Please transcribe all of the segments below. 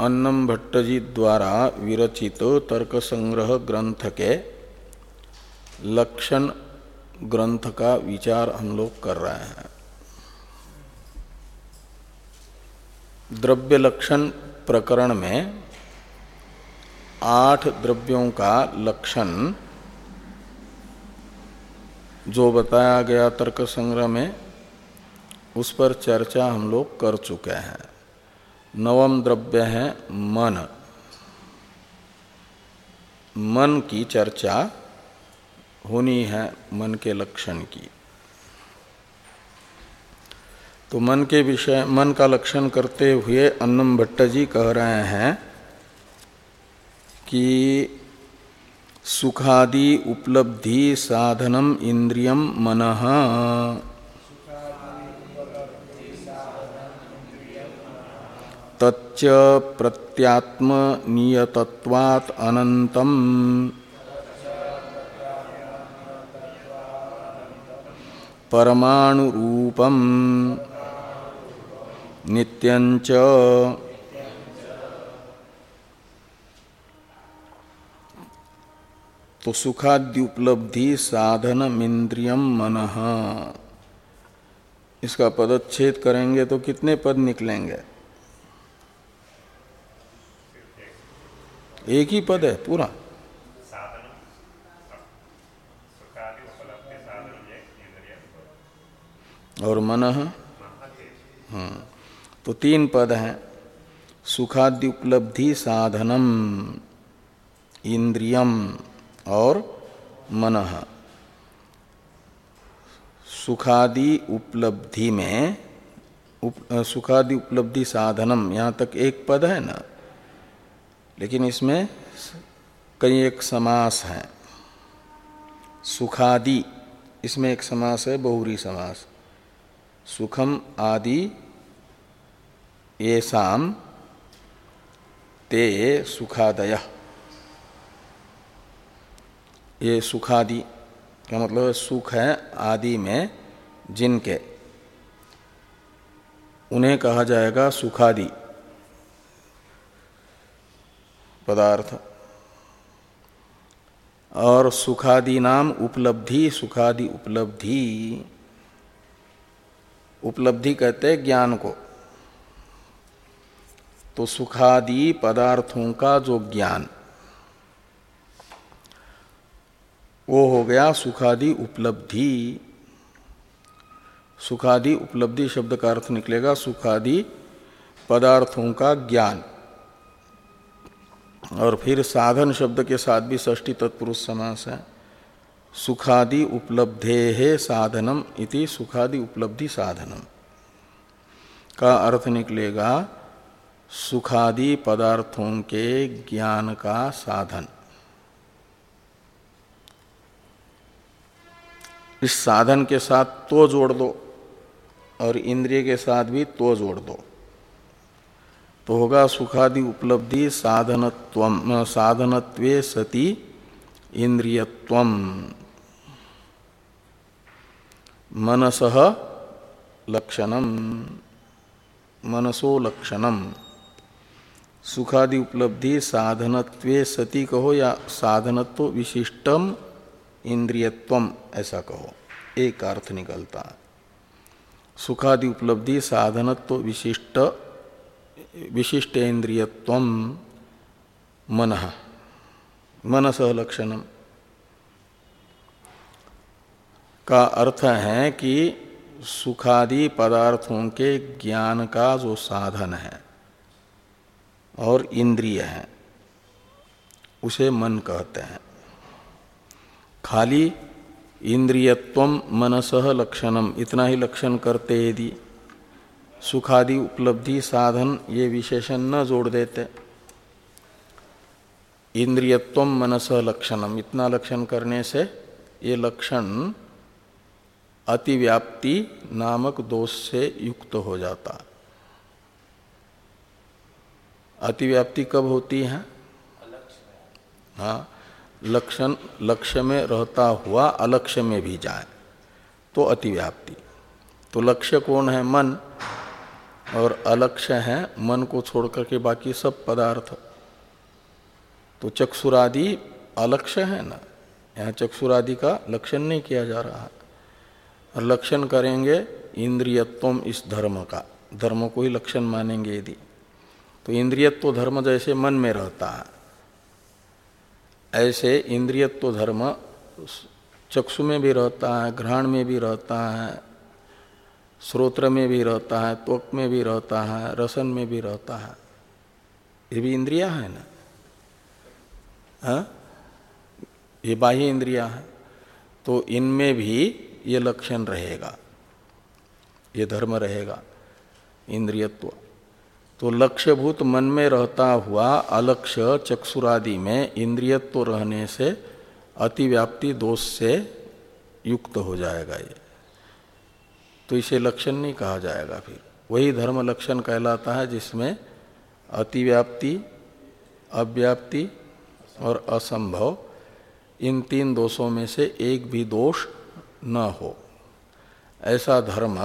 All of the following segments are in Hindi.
अन्नम भट्ट जी द्वारा विरचित तर्क संग्रह ग्रंथ के लक्षण ग्रंथ का विचार हम लोग कर रहे हैं। द्रव्य लक्षण प्रकरण में आठ द्रव्यों का लक्षण जो बताया गया तर्क संग्रह में, उस पर चर्चा हम लोग कर चुके हैं। नवम द्रव्य है मन। मन की चर्चा होनी है मन के लक्षण की। तो मन के विषय, मन का लक्षण करते हुए अन्नम भट्ट जी कह रहे हैं कि सुखादि उपलब्धि साधनम इंद्रियम मन। तच्च प्रत्यात्म नियतत्वात् अनंतम परमाणु रूपम नित्यंच तो सुखाद्य उपलब्धि साधन इंद्रियम मन। इसका पदच्छेद करेंगे तो कितने पद निकलेंगे? एक ही पद है पूरा। और मन हम्म तो तीन पद हैं। सुखाद्य उपलब्धि साधनम इंद्रियम और मन। सुखादि उपलब्धि में उप, सुखादि उपलब्धि साधनम यहाँ तक एक पद है ना? लेकिन इसमें कई एक समास है। सुखादि, इसमें एक समास है, बहुरी समास। सुखम आदि ये शाम ते सुखादय। ये सुखादि का मतलब है सुख है आदि में जिनके। उन्हें कहा जाएगा सुखादि। पदार्थ। और सुखादि नाम उपलब्धि, सुखादि उपलब्धि। उपलब्धि कहते हैं ज्ञान को। तो सुखादि पदार्थों का जो ज्ञान, वो हो गया सुखादि उपलब्धि। सुखादि उपलब्धि शब्द का अर्थ निकलेगा सुखादि पदार्थों का ज्ञान। और फिर साधन शब्द के साथ भी षष्टी तत्पुरुष समास है। सुखादि उपलब्धे है साधनम इति सुखादि उपलब्धि साधनम। का अर्थ निकलेगा, सुखादि पदार्थों के ज्ञान का साधन। इस साधन के साथ तो जोड़ दो और इंद्रिय के साथ भी तो जोड़ दो। तो होगा सुखादि उपलब्धि साधनत्व साधनत्वे सति इंद्रियत्व। मनस लक्षणम। मनसो लक्षणम। सुखादि उपलब्धि साधनत्वे सती कहो या साधनत्व विशिष्टम इंद्रियत्वम ऐसा कहो। एक अर्थ निकलता। सुखादि उपलब्धि साधनत्व विशिष्ट विशिष्ट इंद्रियत्व मन, मनस लक्षणम का अर्थ है कि सुखादि पदार्थों के ज्ञान का जो साधन है और इंद्रिय है, उसे मन कहते हैं। खाली इंद्रियत्व, मनस लक्षणम इतना ही लक्षण करते यदि सुखादि उपलब्धि साधन ये विशेषण न जोड़ देते। इंद्रियत्व मनस लक्षणम इतना लक्षण करने से ये लक्षण अतिव्याप्ति नामक दोष से युक्त हो जाता। अतिव्याप्ति कब होती है? हाँ लक्षण, लक्ष्य में रहता हुआ अलक्ष्य में भी जाए तो अतिव्याप्ति। तो लक्ष्य कौन है? मन। और अलक्ष्य है, मन को छोड़ करके बाकी सब पदार्थ। तो चक्षुरादि अलक्ष्य है ना? यहाँ चक्षुरादि का लक्षण नहीं किया जा रहा है। और लक्षण करेंगे इंद्रियत्व इस धर्म का। धर्म को ही लक्षण मानेंगे यदि। तो इंद्रियत्व धर्म जैसे मन में रहता है, ऐसे इंद्रियत्व धर्म चक्षु में भी रहता है, घ्राण में भी रहता है श्रोत्र में भी रहता है, त्वक में भी रहता है, रसन में भी रहता है। ये भी इंद्रिया है ना? हा? ये बाह्य इंद्रिया है। तो इनमें भी ये लक्षण रहेगा। ये धर्म रहेगा। इंद्रियत्व। तो लक्ष्यभूत मन में रहता हुआ अलक्ष्य चक्षुरादि में इंद्रियत्व रहने से अतिव्याप्ति दोष से युक्त हो जाएगा ये। तो इसे लक्षण नहीं कहा जाएगा फिर। वही धर्म लक्षण कहलाता है जिसमें अतिव्याप्ति, अव्याप्ति और असंभव इन तीन दोषों में से एक भी दोष न हो। ऐसा धर्म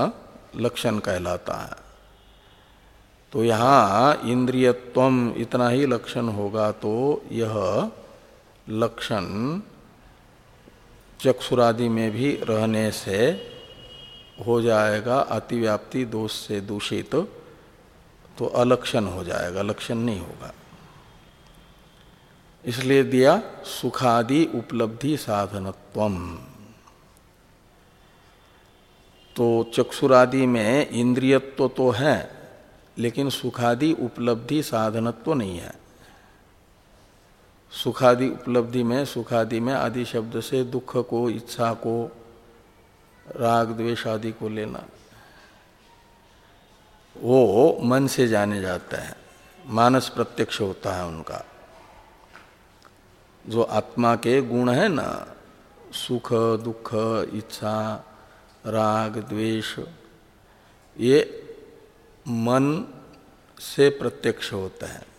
लक्षण कहलाता है। तो यहाँ इंद्रियत्व इतना ही लक्षण होगा तो यह लक्षण चक्षुरादि में भी रहने से हो जाएगा अतिव्याप्ति, दोष से दूषित तो तो अलक्षण हो जाएगा लक्षण नहीं होगा। इसलिए दिया सुखादि उपलब्धि साधनत्व तो चक्षुरादि में इंद्रियत्व तो है, लेकिन सुखादि उपलब्धि साधनत्व नहीं है। सुखादि उपलब्धि में, सुखादि में आदि शब्द से दुख को, इच्छा को राग द्वेष आदि को लेना। वो मन से जाने जाता है। मानस प्रत्यक्ष होता है उनका। जो आत्मा के गुण है ना, सुख, दुख, इच्छा, राग, द्वेष, ये मन से प्रत्यक्ष होता है।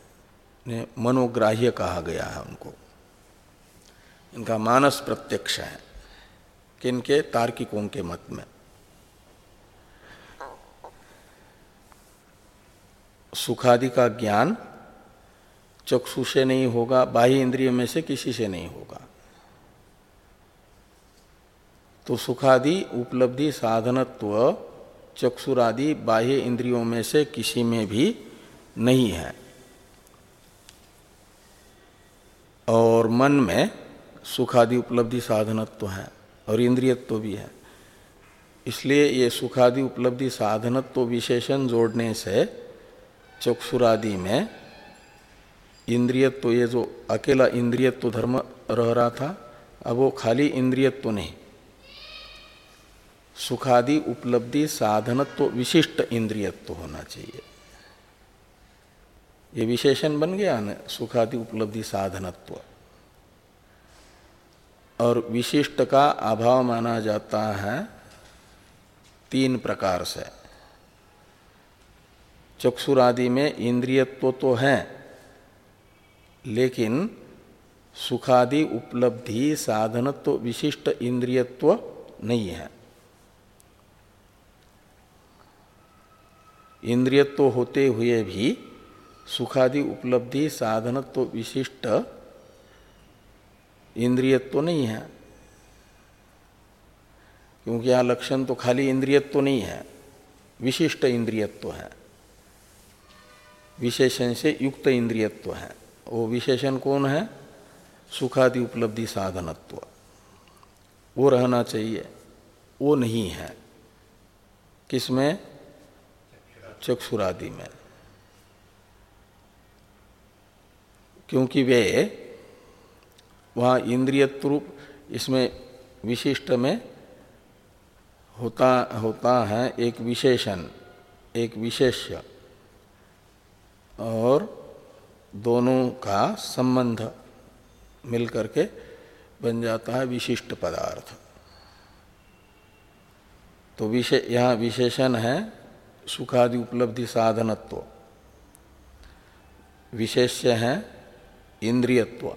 मनोग्राह्य कहा गया है उनको। इनका मानस प्रत्यक्ष है। किनके तार्किकों के मत में। सुखादि का ज्ञान चक्षु से नहीं होगा, बाह्य इंद्रिय में से किसी से नहीं होगा। तो सुखादि, उपलब्धि, साधनत्व, चक्षुरादि, बाह्य इंद्रियों में से किसी में भी नहीं है। और मन में सुखादि, उपलब्धि, साधनत्व है। और इंद्रियत्व भी है। इसलिए ये सुखादि उपलब्धि साधनत्व विशेषण जोड़ने से चक्षुरादि में इंद्रियत्व, ये जो अकेला इंद्रियत्व धर्म रह रहा था, अब वो खाली इंद्रियत्व नहीं। सुखादि उपलब्धि साधनत्व विशिष्ट इंद्रियत्व होना चाहिए। ये विशेषण बन गया ना, सुखादि उपलब्धि साधनत्व। और विशिष्ट का अभाव माना जाता है तीन प्रकार से। चक्षुरादि में इंद्रियत्व तो है, लेकिन सुखादि उपलब्धि, साधनत्व तो विशिष्ट इंद्रियत्व नहीं है। इंद्रियत्व होते हुए भी सुखादि उपलब्धि, साधनत्व तो विशिष्ट इंद्रियत्व नहीं है। क्योंकि यहाँ लक्षण तो खाली इंद्रियत्व नहीं है, विशिष्ट इंद्रियत्व है। विशेषण से युक्त इंद्रियत्व है। वो विशेषण कौन है? सुखादि उपलब्धि साधनत्व। वो रहना चाहिए, वो नहीं है। किसमें? चक्षुरादि में। क्योंकि वे वहाँ इंद्रियत्व रूप इसमें विशिष्ट में होता होता है एक विशेषण, एक विशेष्य। और दोनों का संबंध मिल करके बन जाता है विशिष्ट पदार्थ। तो विशे, यहाँ विशेषण है सुखादि उपलब्धि साधनत्व। विशेष्य है इंद्रियत्व।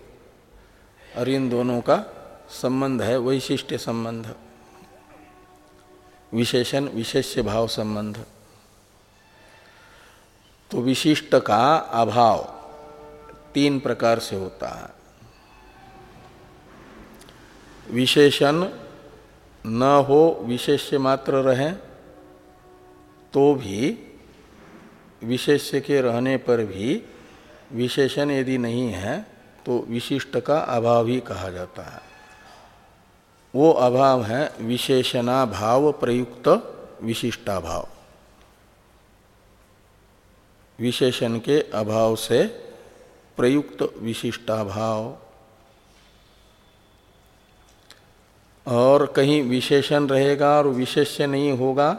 और इन दोनों का संबंध है वैशिष्ट संबंध। विशेषण, विशेष्य भाव संबंध। तो विशिष्ट का अभाव तीन प्रकार से होता है। विशेषण, न हो विशेष्य मात्र रहे तो भी विशेष्य के रहने पर भी विशेषण यदि नहीं है तो विशिष्ट का अभाव ही कहा जाता है। वो अभाव है विशेषणा भाव प्रयुक्त विशिष्टा भाव विशेषण के अभाव से प्रयुक्त विशिष्टा भाव और कहीं विशेषण रहेगा और विशेष्य नहीं होगा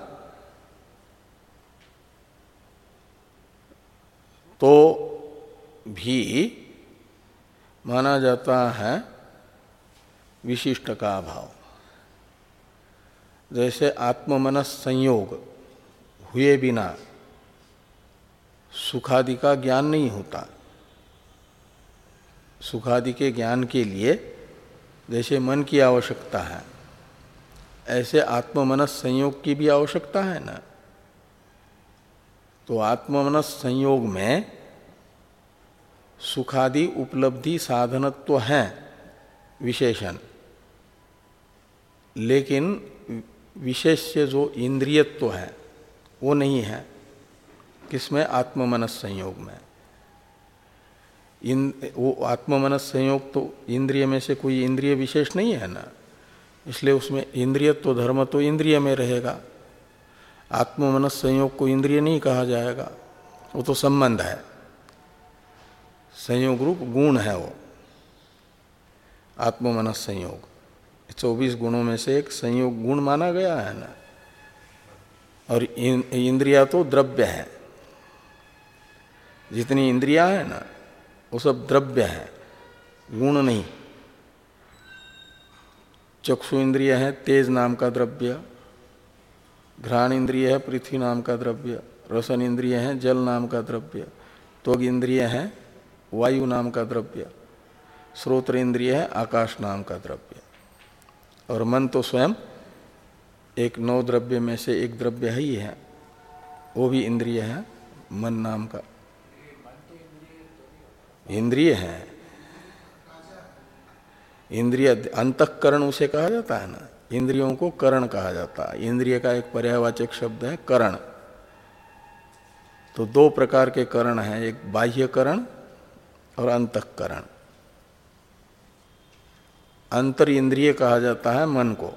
तो भी माना जाता है विशिष्ट का अभाव जैसे आत्ममनस संयोग हुए बिना सुखादि का ज्ञान नहीं होता। सुखादि के ज्ञान के लिए जैसे मन की आवश्यकता है, ऐसे आत्ममनस संयोग की भी आवश्यकता है ना। तो आत्ममनस संयोग में सुखादि उपलब्धि साधनत्व है, विशेषण। लेकिन विशेष्य जो इंद्रियत्व है, वो नहीं है। किसमें? आत्ममनस संयोग में। इन, वो आत्ममनस संयोग तो इंद्रिय में से कोई इंद्रिय विशेष नहीं है ना? इसलिए उसमें इंद्रियत्व तो धर्म तो इंद्रिय में रहेगा। आत्ममनस संयोग को इंद्रिय नहीं कहा जाएगा। वो तो संबंध है। संयोग रूप गुण है वो। आत्ममनस संयोग। चौबीस गुणों में से एक संयोग गुण माना गया है ना? और इंद्रिया तो द्रव्य है। जितनी इंद्रिया है ना, वो सब द्रव्य है। गुण नहीं। चक्षु इंद्रिय है, तेज नाम का द्रव्य। घ्राण इंद्रिय है, पृथ्वी नाम का द्रव्य। रसन इंद्रिय है, जल नाम का द्रव्य। त्वग इंद्रिय है वायु नाम का द्रव्य श्रोत्र इंद्रिय है, आकाश नाम का द्रव्य। और मन तो स्वयं एक नौ द्रव्य में से एक द्रव्य ही है वो भी इंद्रिय है, मन नाम का। इंद्रिय है। इंद्रिय अंतकरण उसे कहा जाता है ना, इंद्रियों को करण कहा जाता है। इंद्रिय का एक पर्यावाचक शब्द है, करण। तो दो प्रकार के करण हैं, एक बाह्य करण और अंतकरण। अंतर इंद्रिय कहा जाता है मन को।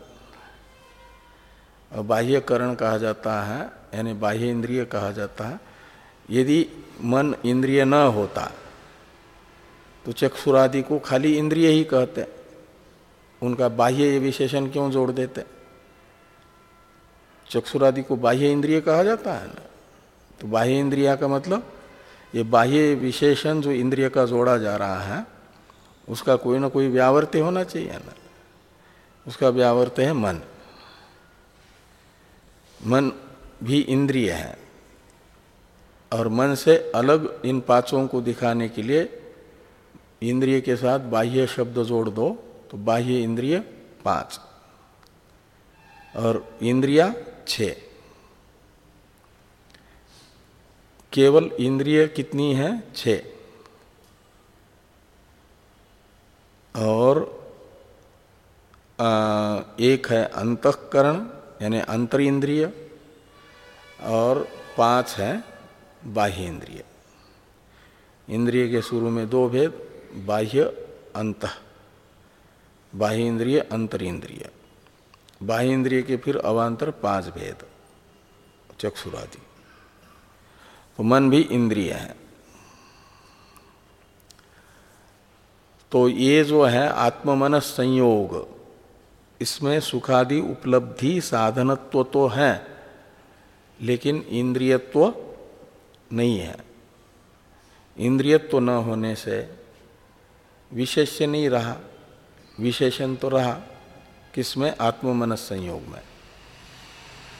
और बाह्य करण कहा जाता है, यानी बाह्य इंद्रिय कहा जाता है। यदि मन इंद्रिय न होता तो चक्षुरादि को खाली इंद्रिय ही कहते उनका बाह्य विशेषण क्यों जोड़ देते? चक्षुरादि को बाह्य इंद्रिय कहा जाता है ना? तो बाह्य इंद्रिया का मतलब ये बाह्य विशेषण जो इंद्रिय का जोड़ा जा रहा है, उसका कोई ना कोई व्यावर्त्य होना चाहिए ना। उसका व्यावर्त्य है मन। मन भी इंद्रिय है। और मन से अलग इन पाँचों को दिखाने के लिए इंद्रिय के साथ बाह्य शब्द जोड़ दो तो बाह्य इंद्रिय पाँच। और इंद्रिया छ केवल इंद्रिय कितनी है? छ और एक है अंतकरण, यानी अंतर इंद्रिय और पाँच है बाह्य इंद्रिय इंद्रिय के शुरू में दो भेद, बाह्य, अंत। बाह्य इंद्रिय अंतर इंद्रिय बाह्य इंद्रिय के फिर अवान्तर पाँच भेद, चक्षुरादि। तो मन भी इंद्रिय है। तो ये जो है आत्ममन संयोग इसमें सुखादि उपलब्धि साधनत्व तो है, लेकिन इंद्रियत्व नहीं है। इंद्रियत्व न होने से विशेष्य नहीं रहा, विशेषण तो रहा, किसमें? आत्ममनस संयोग में।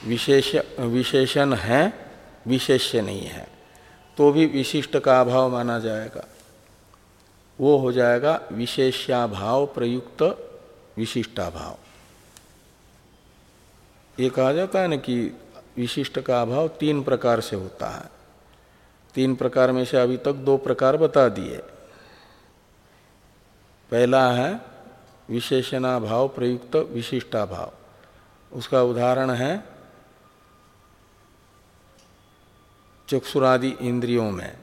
विशेष विशेषण है विशेष्य नहीं है। तो भी विशिष्ट का अभाव माना जाएगा। वो हो जाएगा विशेष्याभाव प्रयुक्त विशिष्टाभाव। ये कहा जाता है ना कि विशिष्ट का अभाव तीन प्रकार से होता है। तीन प्रकार में से अभी तक दो प्रकार बता दिए। पहला है विशेषणाभाव प्रयुक्त विशिष्टाभाव। उसका उदाहरण है चक्षुरादि इंद्रियों में।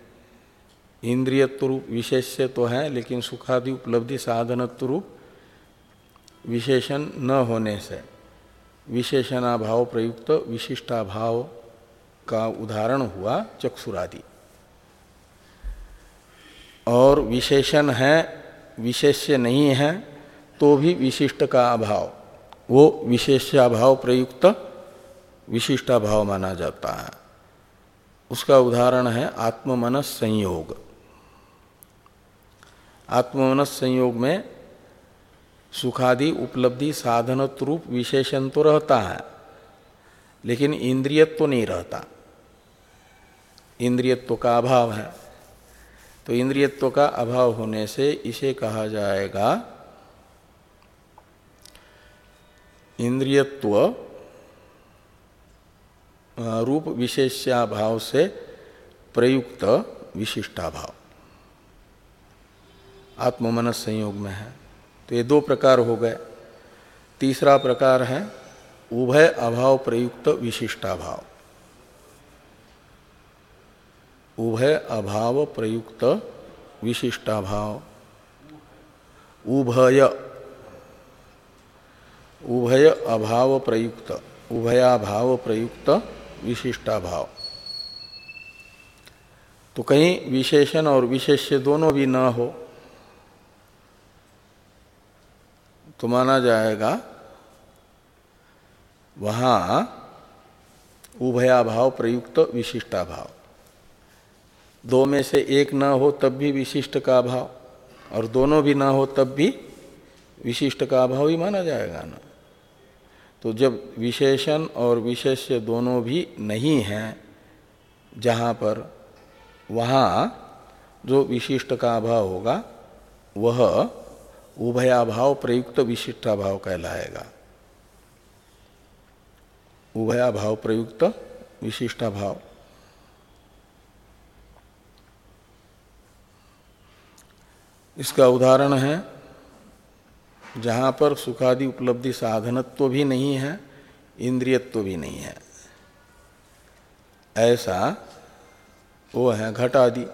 इंद्रियत्व रूप विशेष्य तो है, लेकिन सुखादि उपलब्धि साधनत्व रूप विशेषण न होने से। विशेषणाभाव प्रयुक्त विशिष्टाभाव का उदाहरण हुआ चक्षुरादि। और विशेषण है, विशेष्य नहीं है तो भी विशिष्ट का अभाव। वो विशेष्याभाव प्रयुक्त विशिष्टाभाव माना जाता है। उसका उदाहरण है आत्ममनस संयोग। आत्ममनस संयोग में सुखादि, उपलब्धि साधनत्व रूप विशेषण तो रहता है, लेकिन इंद्रियत्व तो नहीं रहता। इंद्रियत्व तो का अभाव है। तो इंद्रियत्व तो का अभाव होने से इसे कहा जाएगा इंद्रियत्व रूप विशेष्याभाव से प्रयुक्त विशिष्टाभाव। आत्ममनस संयोग में है। तो ये दो प्रकार हो गए। तीसरा प्रकार है उभय अभाव प्रयुक्त विशिष्टाभाव। उभय अभाव प्रयुक्त विशिष्टाभाव। उभय उभय अभाव प्रयुक्त, उभयाभाव प्रयुक्त विशिष्टाभाव। तो कहीं विशेषण और विशेष्य दोनों भी न हो तो माना जाएगा, वहाँ उभयाभाव प्रयुक्त विशिष्टाभाव। दो में से एक न हो तब भी विशिष्ट का भाव, और दोनों भी ना हो तब भी विशिष्ट का भाव ही माना जाएगा ना। तो जब विशेषण और विशेष्य दोनों भी नहीं हैं, जहाँ पर वहाँ जो विशिष्ट का अभाव होगा, वह उभयाभाव प्रयुक्त विशिष्टाभाव कहलाएगा। उभयाभाव प्रयुक्त विशिष्टाभाव। इसका उदाहरण है जहाँ पर सुखादि उपलब्धि साधनत्व तो भी नहीं है, इंद्रियत्व तो भी नहीं है। ऐसा वो है घट आदि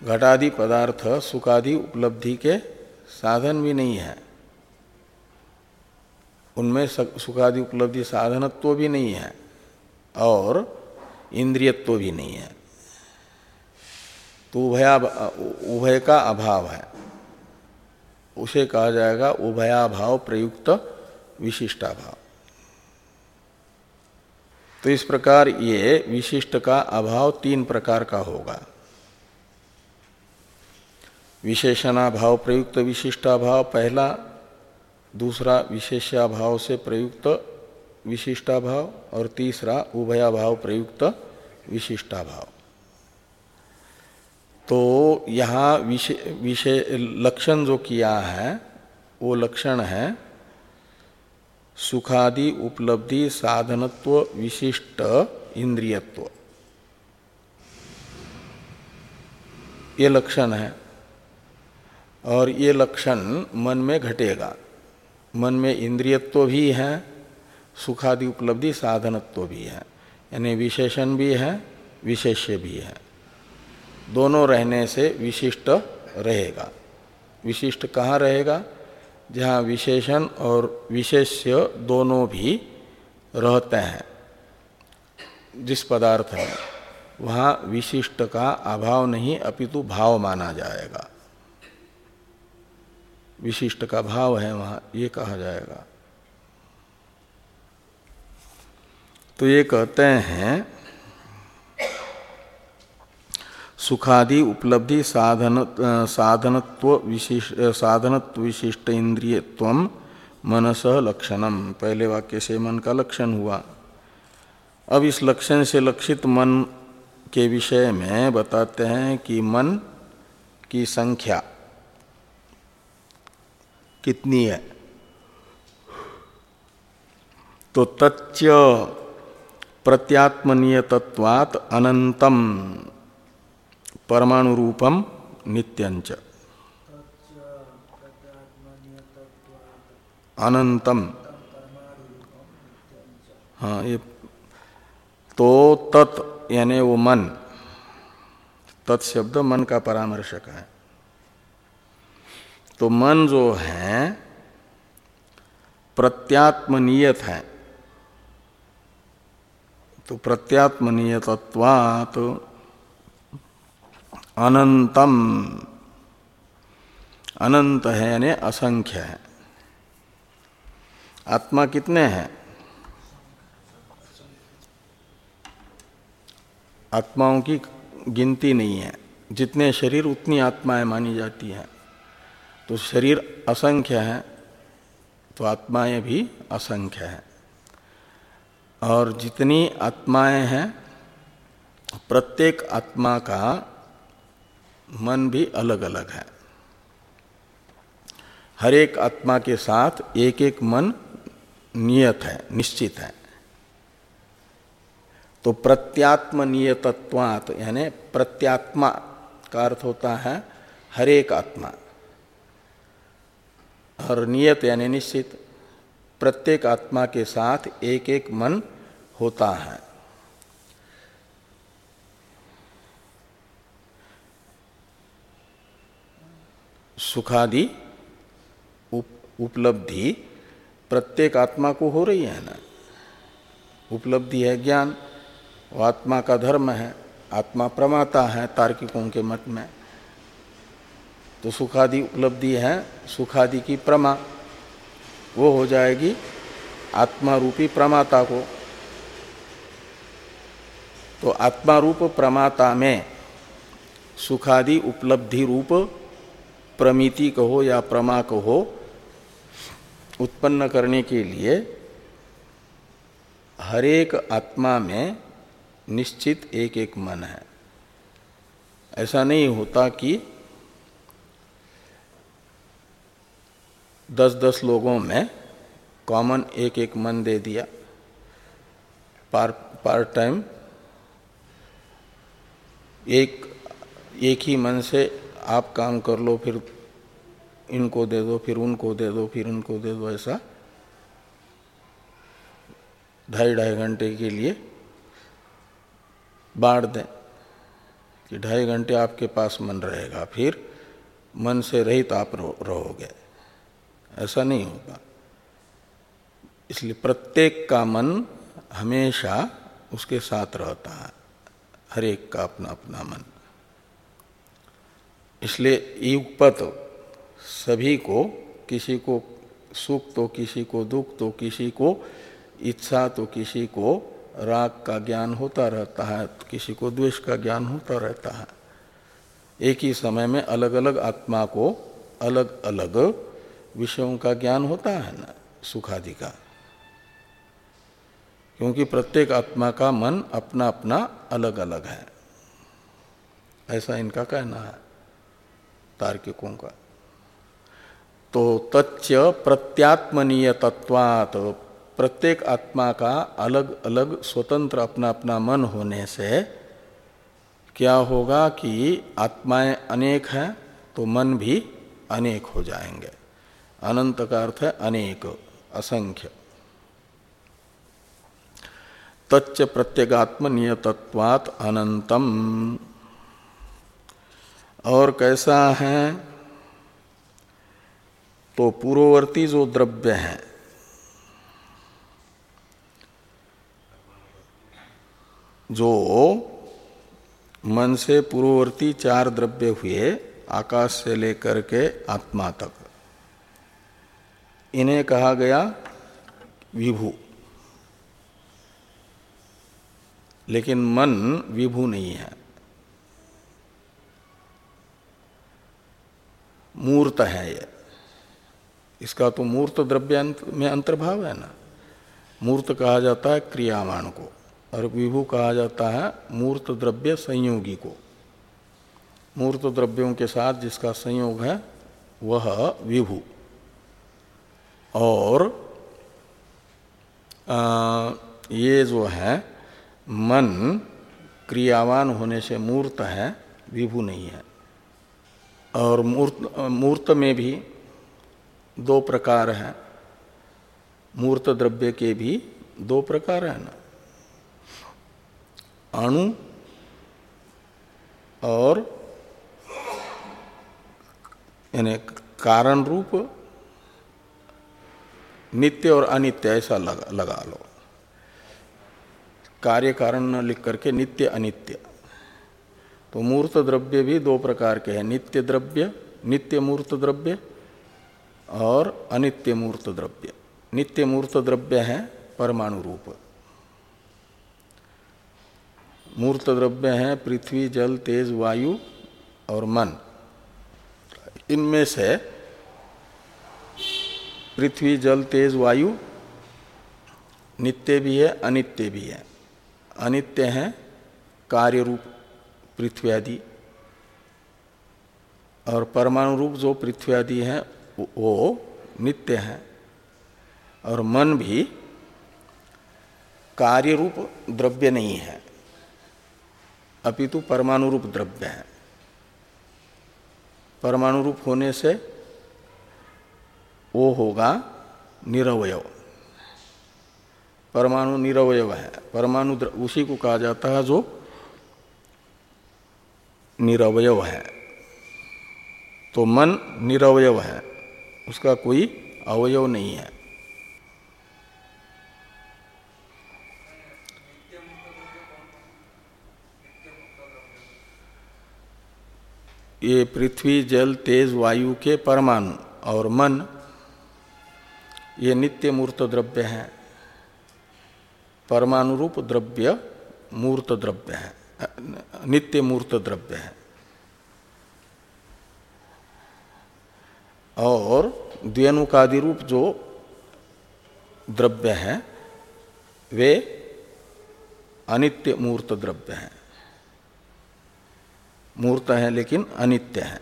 घटादि पदार्थ सुखादि उपलब्धि के साधन भी नहीं है। उनमें सुखादि उपलब्धि साधनत्व तो भी नहीं है और इंद्रियत्व तो भी नहीं है। तो उभया, उभय का अभाव है। उसे कहा जाएगा उभयाभाव प्रयुक्त विशिष्टाभाव। तो इस प्रकार ये विशिष्ट का अभाव तीन प्रकार का होगा। विशेषणाभाव प्रयुक्त विशिष्टाभाव पहला, दूसरा विशेषाभाव से प्रयुक्त विशिष्टाभाव और तीसरा उभयाभाव प्रयुक्त विशिष्टाभाव। तो यहाँ विषय विषय लक्षण जो किया है, वो लक्षण है, सुखादि, उपलब्धि, साधनत्व, विशिष्ट, इंद्रियत्व। ये लक्षण है। और ये लक्षण मन में घटेगा। मन में इंद्रियत्व भी है, सुखादि, उपलब्धि, साधनत्व भी है। यानी विशेषण भी है, विशेष्य भी है। दोनों रहने से विशिष्ट रहेगा। विशिष्ट कहाँ रहेगा? जहाँ विशेषण और विशेष्य दोनों भी रहते हैं। जिस पदार्थ में, वहाँ विशिष्ट का अभाव नहीं, अपितु भाव माना जाएगा। विशिष्ट का भाव है वहाँ, ये कहा जाएगा। तो ये कहते हैं सुखादि उपलब्धि साधन साधनत्व विशिष्ट साधनत्व विशिष्ट इंद्रियत्व मनस लक्षणम पहले वाक्य से मन का लक्षण हुआ। अब इस लक्षण से लक्षित मन के विषय में बताते हैं कि मन की संख्या कितनी है। तो तच्च प्रत्यात्मनियतत्वात् अनंतम। परमाणु रूपम नित्यंच अनंतम हाँ ये तो तत् यानी वो मन तत्शब्द मन का परामर्शक है। तो मन जो है, प्रत्यात्मनियत है। तो प्रत्यात्मनियतत्वात् अनंतम। अनंत है यानी असंख्य है। आत्मा कितने हैं? आत्माओं की गिनती नहीं है। जितने शरीर, उतनी आत्माएँ मानी जाती हैं। तो शरीर असंख्य है तो आत्माएँ भी असंख्य है। और जितनी आत्माएँ हैं, प्रत्येक आत्मा का मन भी अलग अलग है। हर एक आत्मा के साथ एक एक मन नियत है, निश्चित है। तो प्रत्यात्म नियतत्वात यानी प्रत्यात्मा का अर्थ होता है हर एक आत्मा। और नियत यानी निश्चित, प्रत्येक आत्मा के साथ एक एक मन होता है। सुखादि उप, उपलब्धि प्रत्येक आत्मा को हो रही है ना? उपलब्धि है ज्ञान वो आत्मा का धर्म है आत्मा प्रमाता है तार्किकों के मत में। तो सुखादि उपलब्धि है सुखादि की प्रमा वो हो जाएगी आत्मा रूपी प्रमाता को। तो आत्मा रूप प्रमाता में सुखादि उपलब्धि रूप प्रमिति कहो या प्रमा कहो, उत्पन्न करने के लिए हरेक आत्मा में निश्चित एक एक मन है। ऐसा नहीं होता कि दस दस लोगों में कॉमन एक एक मन दे दिया। पार पार्ट टाइम एक एक ही मन से आप काम कर लो, फिर इनको दे दो, फिर उनको दे दो, फिर उनको दे दो, ऐसा ढाई ढाई घंटे के लिए बांट दें कि ढाई घंटे आपके पास मन रहेगा, फिर मन से रहित आप रहोगे। ऐसा नहीं होगा। इसलिए प्रत्येक का मन हमेशा उसके साथ रहता है, हर एक का अपना अपना मन। इसलिए युगपत सभी को, किसी को सुख तो किसी को दुख तो किसी को इच्छा तो किसी को राग का ज्ञान होता रहता है तो किसी को द्वेष का ज्ञान होता रहता है। एक ही समय में अलग अलग आत्मा को अलग अलग विषयों का ज्ञान होता है ना, सुखादि का। क्योंकि प्रत्येक आत्मा का मन अपना अपना अलग अलग है। ऐसा इनका कहना है। तार्किकों का तो तच्च प्रत्यात्मनीय तत्वात प्रत्येक आत्मा का अलग अलग स्वतंत्र अपना अपना मन होने से क्या होगा कि आत्माएँ अनेक हैं तो मन भी अनेक हो जाएँगे। अनंत का अर्थ है अनेक, असंख्य। तच्च प्रत्येगात्म नियतत्वात अनंतम। और कैसा है? तो पूर्ववर्ती जो द्रव्य है, जो मन से पूर्ववर्ती चार द्रव्य हुए, आकाश से लेकर के आत्मा तक, इन्हें कहा गया विभू। लेकिन मन विभू नहीं है। मूर्त है ये। इसका तो मूर्त द्रव्य में अंतर्भाव है ना। मूर्त कहा जाता है क्रियामाण को और विभू कहा जाता है मूर्त द्रव्य संयोगी को। मूर्त द्रव्यों के साथ जिसका संयोग है वह विभू। और आ, ये जो है मन क्रियावान होने से मूर्त है विभू नहीं है। और मूर्त मूर्त में भी दो प्रकार हैं। मूर्त द्रव्य के भी दो प्रकार है ना। अणु और यानी कारण रूप नित्य और अनित्य ऐसा लगा, लगा लो। कार्य कारण लिख करके नित्य अनित्य। तो मूर्त द्रव्य भी दो प्रकार के हैं नित्य द्रव्य नित्य मूर्त द्रव्य और अनित्य मूर्त द्रव्य नित्य मूर्त द्रव्य है परमाणु रूप। मूर्त द्रव्य है पृथ्वी, जल, तेज, वायु और मन। इनमें से पृथ्वी, जल, तेज, वायु नित्य भी है, अनित्य भी है। अनित्य है कार्य रूप। पृथ्वी आदि और परमाणु रूप जो पृथ्वी आदि है, वो नित्य है। और मन भी कार्य रूप द्रव्य नहीं है। अपितु परमाणु रूप द्रव्य है। परमाणु रूप होने से वो होगा निरवय परमाणु निरवय है। परमाणु उसी को कहा जाता है जो निरवय है। तो मन निरवय है, उसका कोई अवयव नहीं है। ये पृथ्वी, जल, तेज, वायु के परमाणु और मन, ये नित्य मूर्त द्रव्य है। परमाणु रूप द्रव्य मूर्त द्रव्य है। नित्य मूर्त द्रव्य है। और द्व्यनुकादि रूप जो द्रव्य है, वे अनित्य मूर्त द्रव्य हैं। मूर्त है लेकिन अनित्य है।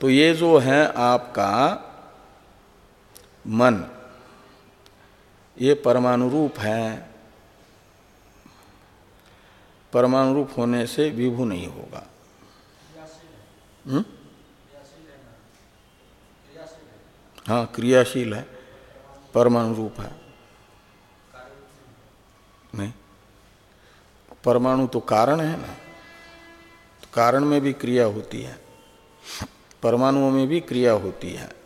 तो ये जो है आपका मन ये परमाणु रूप है। परमाणु रूप होने से विभू नहीं होगा। हुँ? हाँ क्रियाशील है। परमाणु रूप है। नहीं। परमाणु तो कारण है ना। तो कारण में भी क्रिया होती है। परमाणुओं में भी क्रिया होती है।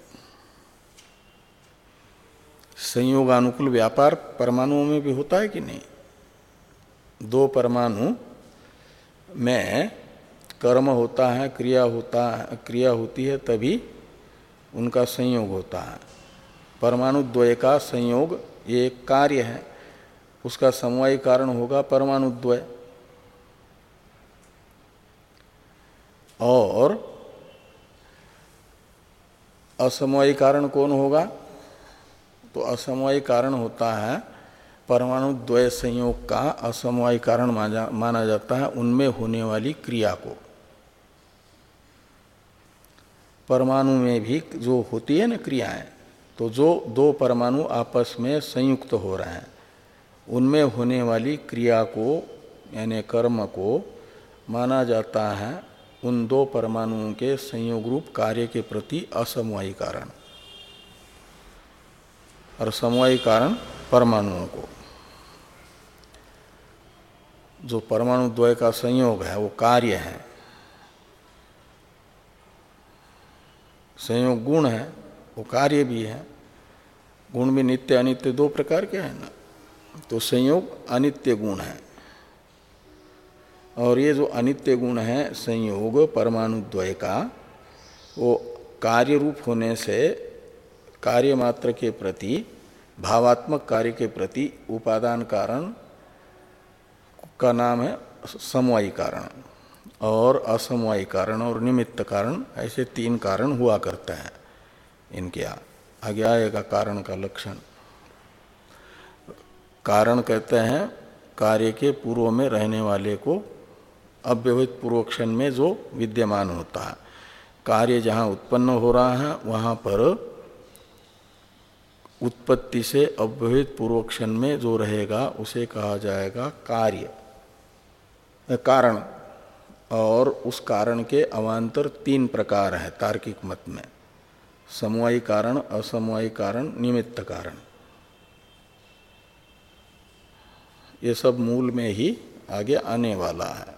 संयोगानुकूल व्यापार परमाणुओं में भी होता है कि नहीं? दो परमाणु में कर्म होता है, क्रिया होता है, क्रिया होती है, तभी उनका संयोग होता है। परमाणु द्वय का संयोग ये एक कार्य है। उसका समवायी कारण होगा परमाणु द्वय। और असमवायी कारण कौन होगा? तो असमवायी कारण होता है, परमाणु द्वय संयोग का असमवायी कारण माना जाता है उनमें होने वाली क्रिया को। परमाणु में भी जो होती है ना क्रियाएँ तो जो दो परमाणु आपस में संयुक्त हो रहे हैं, उनमें होने वाली क्रिया को, यानी कर्म को, माना जाता है उन दो परमाणुओं के संयोग रूप कार्य के प्रति असमवायी कारण। और समवायी कारण परमाणुओं को। जो परमाणु द्वय का संयोग है, वो कार्य है। संयोग गुण है, वो कार्य भी है। गुण भी नित्य अनित्य दो प्रकार के हैं ना। तो संयोग अनित्य गुण है। और ये जो अनित्य गुण है, संयोग परमाणु द्वय का, वो कार्य रूप होने से कार्य मात्र के प्रति, भावात्मक कार्य के प्रति उपादान कारण का नाम है समवायी कारण और असमवायी कारण और निमित्त कारण, ऐसे तीन कारण हुआ करते हैं इनके आगे आएगा कारण का लक्षण। कारण कहते हैं कार्य के पूर्व में रहने वाले को अव्यवहित पूर्वक्षण में जो विद्यमान होता है। कार्य जहाँ उत्पन्न हो रहा है, वहाँ पर उत्पत्ति से अव्यवहित पूर्वक्षण में जो रहेगा, उसे कहा जाएगा कार्य। कारण और उस कारण के अवान्तर तीन प्रकार है तार्किक मत में। समवायी कारण, असमवायी कारण, निमित्त कारण। ये सब मूल में ही आगे आने वाला है।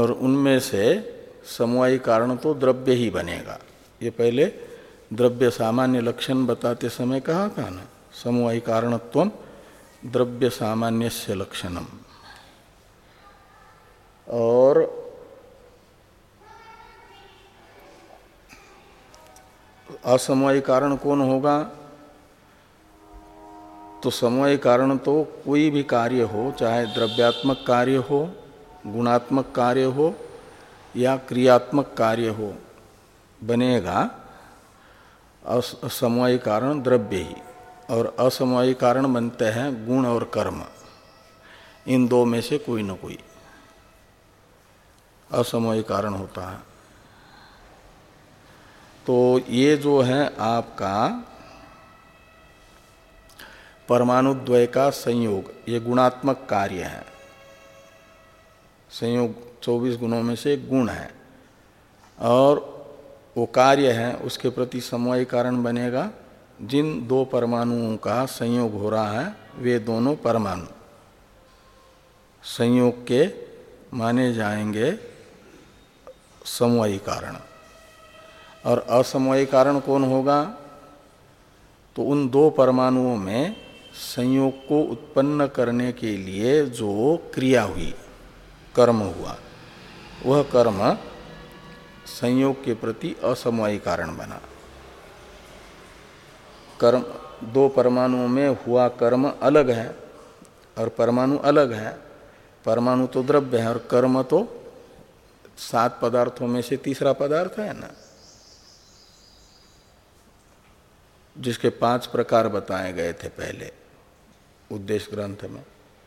और उनमें से समवायी कारण तो द्रव्य ही बनेगा। ये पहले द्रव्य सामान्य लक्षण बताते समय कहा था ना? समवायी कारणत्व द्रव्य सामान्य से लक्षणम। और असमवायी कारण कौन होगा? तो समवाय कारण तो कोई भी कार्य हो, चाहे द्रव्यात्मक कार्य हो, गुणात्मक कार्य हो, या क्रियात्मक कार्य हो, बनेगा। असमवायी कारण द्रव्य ही और असमवायी कारण बनते हैं गुण और कर्म। इन दो में से कोई न कोई। असमवायी कारण होता है। तो ये जो है आपका परमाणु द्वय का संयोग, ये गुणात्मक कार्य है। संयोग 24 गुणों में से गुण है। और वो कार्य है, उसके प्रति समवाय कारण बनेगा। जिन दो परमाणुओं का संयोग हो रहा है, वे दोनों परमाणु। संयोग के माने जाएँगे समवायी कारण। और असमवायी कारण कौन होगा? तो उन दो परमाणुओं में संयोग को उत्पन्न करने के लिए जो क्रिया हुई, कर्म हुआ, वह कर्म संयोग के प्रति असमवायी कारण बना। कर्म, दो परमाणुओं में हुआ कर्म अलग है और परमाणु अलग है। परमाणु तो द्रव्य है और कर्म तो सात पदार्थों में से तीसरा पदार्थ है ना। जिसके पाँच प्रकार बताए गए थे पहले उद्देश्य ग्रंथ में।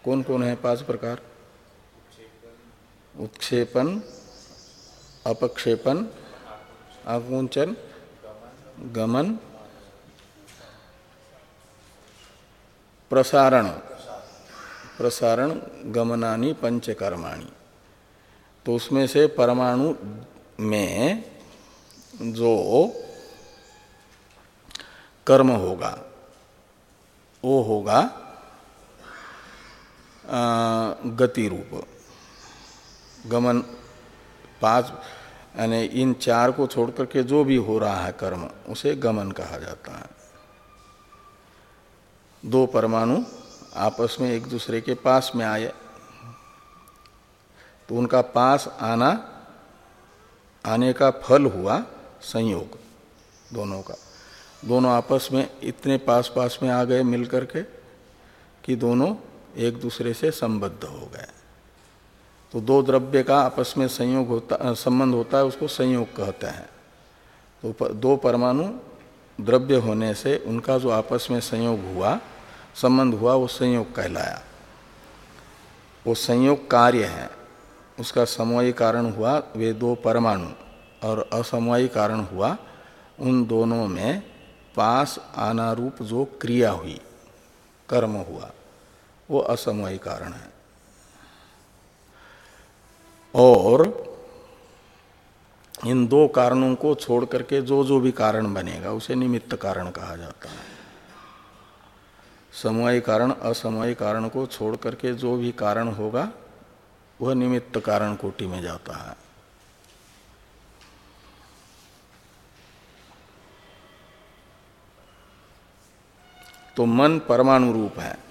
कौन कौन है पाँच प्रकार? उत्क्षेपण अपक्षेपण, आकुंचन, गमन, प्रसारण प्रसारण, गमनानी, पंचकर्माणी। तो उसमें से परमाणु में जो कर्म होगा, वो होगा गति रूप गमन पाँच, यानी इन चार को छोड़ करके जो भी हो रहा है कर्म, उसे गमन कहा जाता है। दो परमाणु आपस में एक दूसरे के पास में आए। तो उनका पास आना, आने का फल हुआ संयोग, दोनों का। दोनों आपस में इतने पास पास में आ गए मिल करके कि दोनों एक दूसरे से संबद्ध हो गए। तो दो द्रव्य का आपस में संयोग होता संबंध होता है, उसको संयोग कहते हैं। तो दो परमाणु द्रव्य होने से उनका जो आपस में संयोग हुआ, संबंध हुआ, वो संयोग कहलाया। वो संयोग कार्य है। उसका समवायी कारण हुआ, वे दो परमाणु और असमवायी कारण हुआ, उन दोनों में पास आना रूप जो क्रिया हुई, कर्म हुआ, वो असमवायी कारण है। और इन दो कारणों को छोड़ करके जो जो भी कारण बनेगा, उसे निमित्त कारण कहा जाता है। समय कारण, असमवाय कारण को छोड़ करके जो भी कारण होगा, वह निमित्त कारण कोटि में जाता है। तो मन परमाणु रूप है।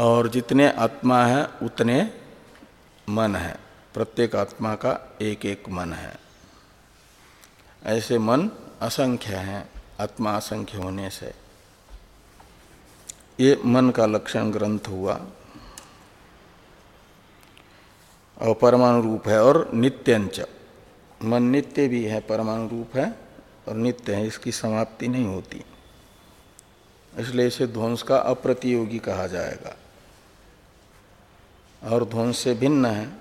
और जितने आत्मा है, उतने मन है। प्रत्येक आत्मा का एक एक मन है। ऐसे मन असंख्य हैं, आत्मा असंख्य होने से। ये मन का लक्षण ग्रंथ हुआ। और परमाणु रूप है और नित्यंच। मन नित्य भी है, परमाणु रूप है और नित्य है, इसकी समाप्ति नहीं होती। इसलिए इसे ध्वंस का अप्रतियोगी कहा जाएगा। और ध्वंस से भिन्न है।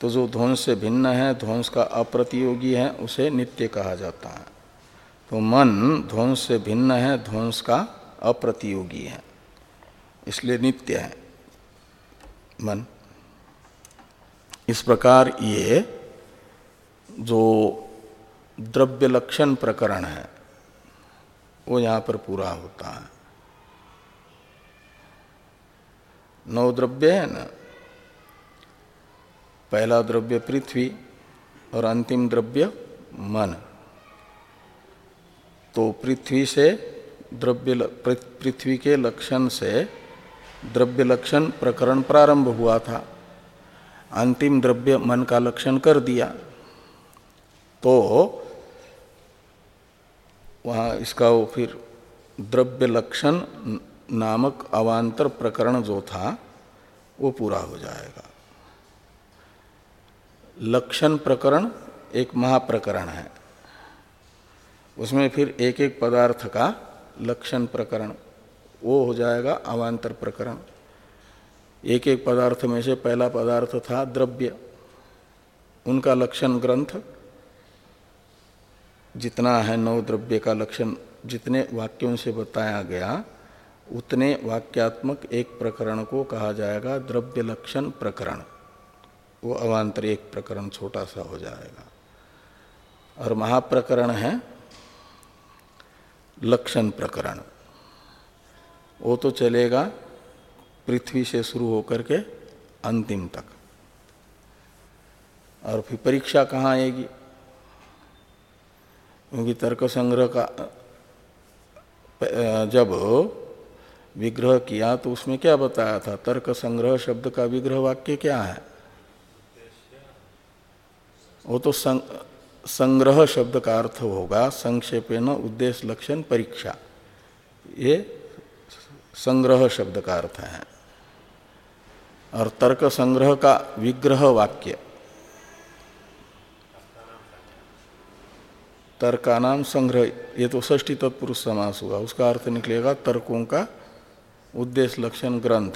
तो जो ध्वंस से भिन्न है, ध्वंस का अप्रतियोगी है, उसे नित्य कहा जाता है। तो मन ध्वंस से भिन्न है, ध्वंस का अप्रतियोगी है। इसलिए नित्य है मन। इस प्रकार ये जो द्रव्य लक्षण प्रकरण है, वो यहाँ पर पूरा होता है। नौ द्रव्य है ना। पहला द्रव्य पृथ्वी और अंतिम द्रव्य मन। तो पृथ्वी से द्रव्य पृथ्वी के लक्षण से द्रव्य लक्षण प्रकरण प्रारंभ हुआ था। अंतिम द्रव्य मन का लक्षण कर दिया। तो वहाँ इसका वो फिर द्रव्य लक्षण नामक अवान्तर प्रकरण जो था, वो पूरा हो जाएगा। लक्षण प्रकरण एक महाप्रकरण है। उसमें फिर एक एक पदार्थ का लक्षण प्रकरण, वो हो जाएगा अवान्तर प्रकरण। एक एक पदार्थ में से पहला पदार्थ था द्रव्य। उनका लक्षण ग्रंथ, जितना है नौ द्रव्य का लक्षण, जितने वाक्यों से बताया गया उतने वाक्यात्मक एक प्रकरण को कहा जाएगा, द्रव्य लक्षण प्रकरण। वो अवान्तर एक प्रकरण छोटा सा हो जाएगा। और महाप्रकरण है लक्षण प्रकरण। वो तो चलेगा पृथ्वी से शुरू होकर के अंतिम तक। और फिर परीक्षा कहाँ आएगी? क्योंकि तर्क संग्रह का जब विग्रह किया तो उसमें क्या बताया था? तर्क संग्रह शब्द का विग्रह वाक्य क्या है? वो तो संग्रह शब्द का अर्थ होगा संक्षेप न उद्देश्य लक्षण परीक्षा। ये संग्रह शब्द का अर्थ है। और तर्क संग्रह का विग्रह वाक्य। तर्का नाम संग्रह, ये तो ष्टी तत्पुरुष समास हुआ, उसका अर्थ निकलेगा तर्कों का उद्देश्य लक्षण ग्रंथ।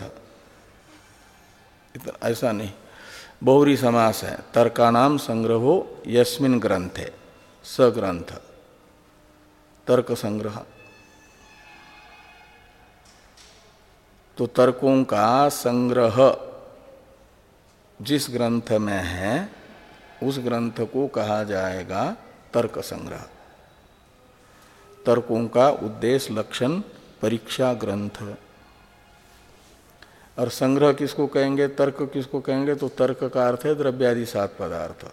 ऐसा नहीं। बहुरी समास है। तर्का नाम संग्रहो यस्मिन ग्रंथे। ग्रंथ तर्क संग्रह। तो तर्कों का संग्रह जिस ग्रंथ में है, उस ग्रंथ को कहा जाएगा तर्क संग्रह। तर्कों का उद्देश्य लक्षण परीक्षा ग्रंथ। और संग्रह किसको कहेंगे, तर्क किसको कहेंगे तो तर्क का अर्थ है द्रव्यादि सात पदार्थ।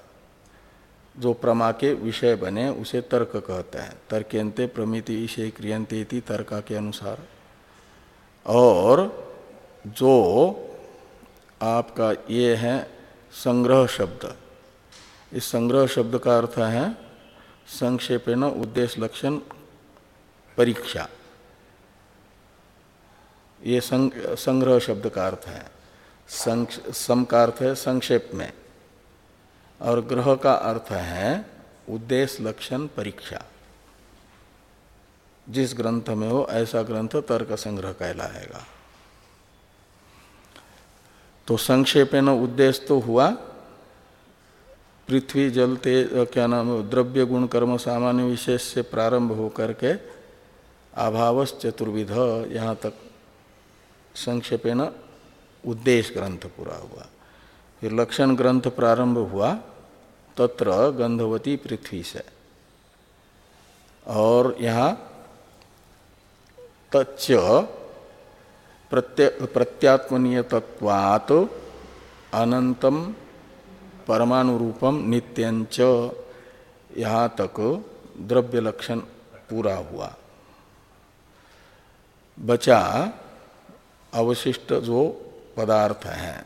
जो प्रमा के विषय बने, उसे तर्क कहते हैं। तर्कयंते प्रमिति विषय क्रियंते तर्का के अनुसार। और जो आपका ये है संग्रह शब्द, इस संग्रह शब्द का अर्थ है संक्षेपेण उद्देश्य लक्षण परीक्षा। ये संग्रह शब्द का अर्थ है। सम का अर्थ है संक्षेप में। और ग्रह का अर्थ है उद्देश्य, लक्षण, परीक्षा। जिस ग्रंथ में हो, ऐसा ग्रंथ तर्क संग्रह कहलाएगा। तो संक्षेप न उद्देश्य तो हुआ। पृथ्वी, जल, तेज, क्या नाम द्रव्य, गुण, कर्म, सामान्य, विशेष से प्रारंभ होकर के अभावस चतुर्विध, यहाँ तक संक्षेप न उद्देश्य ग्रंथ पूरा हुआ। फिर लक्षण ग्रंथ प्रारंभ हुआ, तत्र गंधवती पृथ्वी से। और यहाँ तच्च प्रत्यात्मनीय तत्वात अनंतम परमाणु रूपम नित्यंच यहाँ तक द्रव्य लक्षण पूरा हुआ। बचा अवशिष्ट जो पदार्थ है,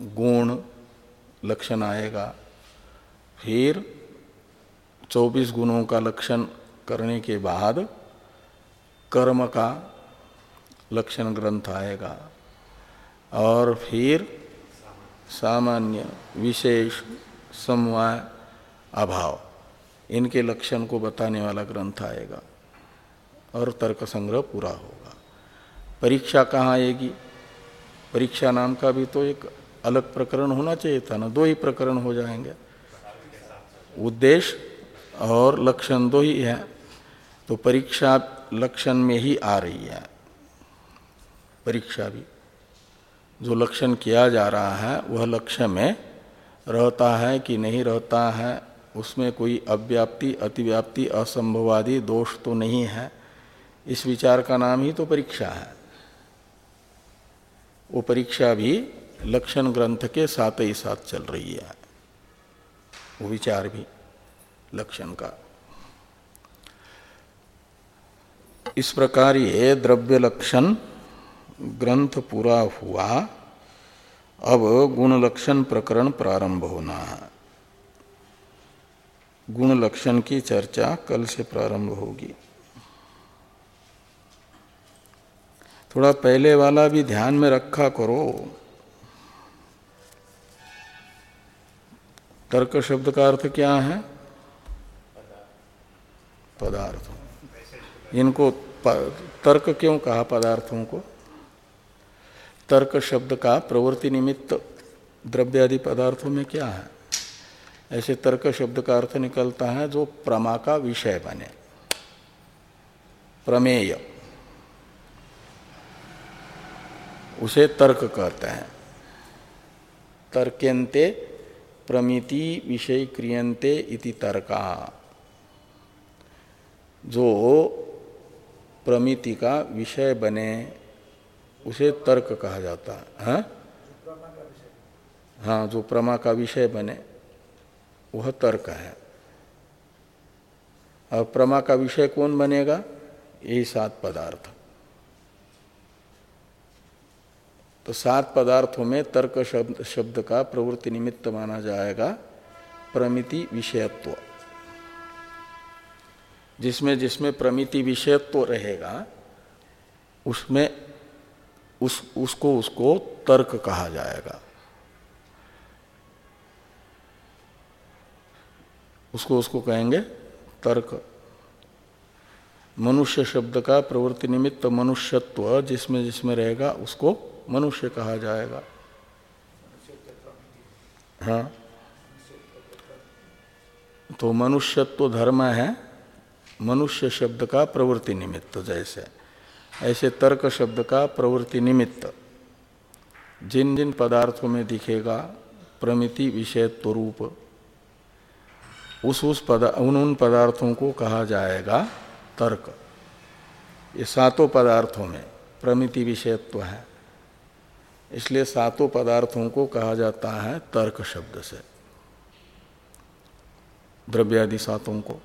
गुण, लक्षण आएगा। फिर 24 गुणों का लक्षण करने के बाद कर्म का लक्षण ग्रंथ आएगा। और फिर सामान्य, विशेष, समवाय, अभाव, इनके लक्षण को बताने वाला ग्रंथ आएगा और तर्क संग्रह पूरा होगा। परीक्षा कहाँ आएगी? परीक्षा नाम का भी तो एक अलग प्रकरण होना चाहिए था ना, दो ही प्रकरण हो जाएँगे। उद्देश्य और लक्षण दो ही है तो परीक्षा लक्षण में ही आ रही है। परीक्षा भी, जो लक्षण किया जा रहा है, वह लक्ष्य में रहता है कि नहीं रहता है, उसमें कोई अव्याप्ति, अतिव्याप्ति, असंभवादी दोष तो नहीं है। इस विचार का नाम ही तो परीक्षा है। वो परीक्षा भी लक्षण ग्रंथ के साथ ही साथ चल रही है। वो विचार भी लक्षण का। इस प्रकार ये द्रव्य लक्षण ग्रंथ पूरा हुआ। अब गुण लक्षण प्रकरण प्रारंभ होना है। गुण लक्षण की चर्चा कल से प्रारंभ होगी। थोड़ा पहले वाला भी ध्यान में रखा करो। तर्क शब्द का अर्थ क्या है? पदार्थ। इनको तर्क क्यों कहा पदार्थों को? तर्क शब्द का प्रवृत्ति निमित्त द्रव्य आदि पदार्थों में क्या है? ऐसे तर्क शब्द का अर्थ निकलता है जो प्रमा का विषय बने। प्रमेय। उसे तर्क कहते हैं। तर्कते प्रमिति विषय क्रियंते इति तर्का। जो प्रमिति का विषय बने उसे तर्क कहा जाता है। हाँ, हाँ जो प्रमा का विषय बने वह तर्क है। और प्रमा का विषय कौन बनेगा? यही सात पदार्थ। तो सात पदार्थों में तर्क शब्द शब्द का प्रवृत्ति निमित्त माना जाएगा प्रमिति विषयत्व। जिसमें जिसमें प्रमिति विषयत्व रहेगा, उसमें, उस, उसको उसको तर्क कहा जाएगा। उसको उसको कहेंगे तर्क। मनुष्य शब्द का प्रवृत्ति निमित्त मनुष्यत्व जिसमें जिसमें रहेगा, उसको मनुष्य कहा जाएगा। हाँ। तो मनुष्यत्व धर्म है, मनुष्य शब्द का प्रवृत्ति निमित्त, जैसे। ऐसे तर्क शब्द का प्रवृत्ति निमित्त। जिन जिन पदार्थों में दिखेगा, प्रमिति, विषयत्व रूप, उस उस पदा, उन उन पदार्थों को कहा जाएगा तर्क। ये सातों पदार्थों में प्रमिति, विषयत्व है। इसलिए सातों पदार्थों को कहा जाता है तर्क शब्द से। द्रव्यादि सातों को।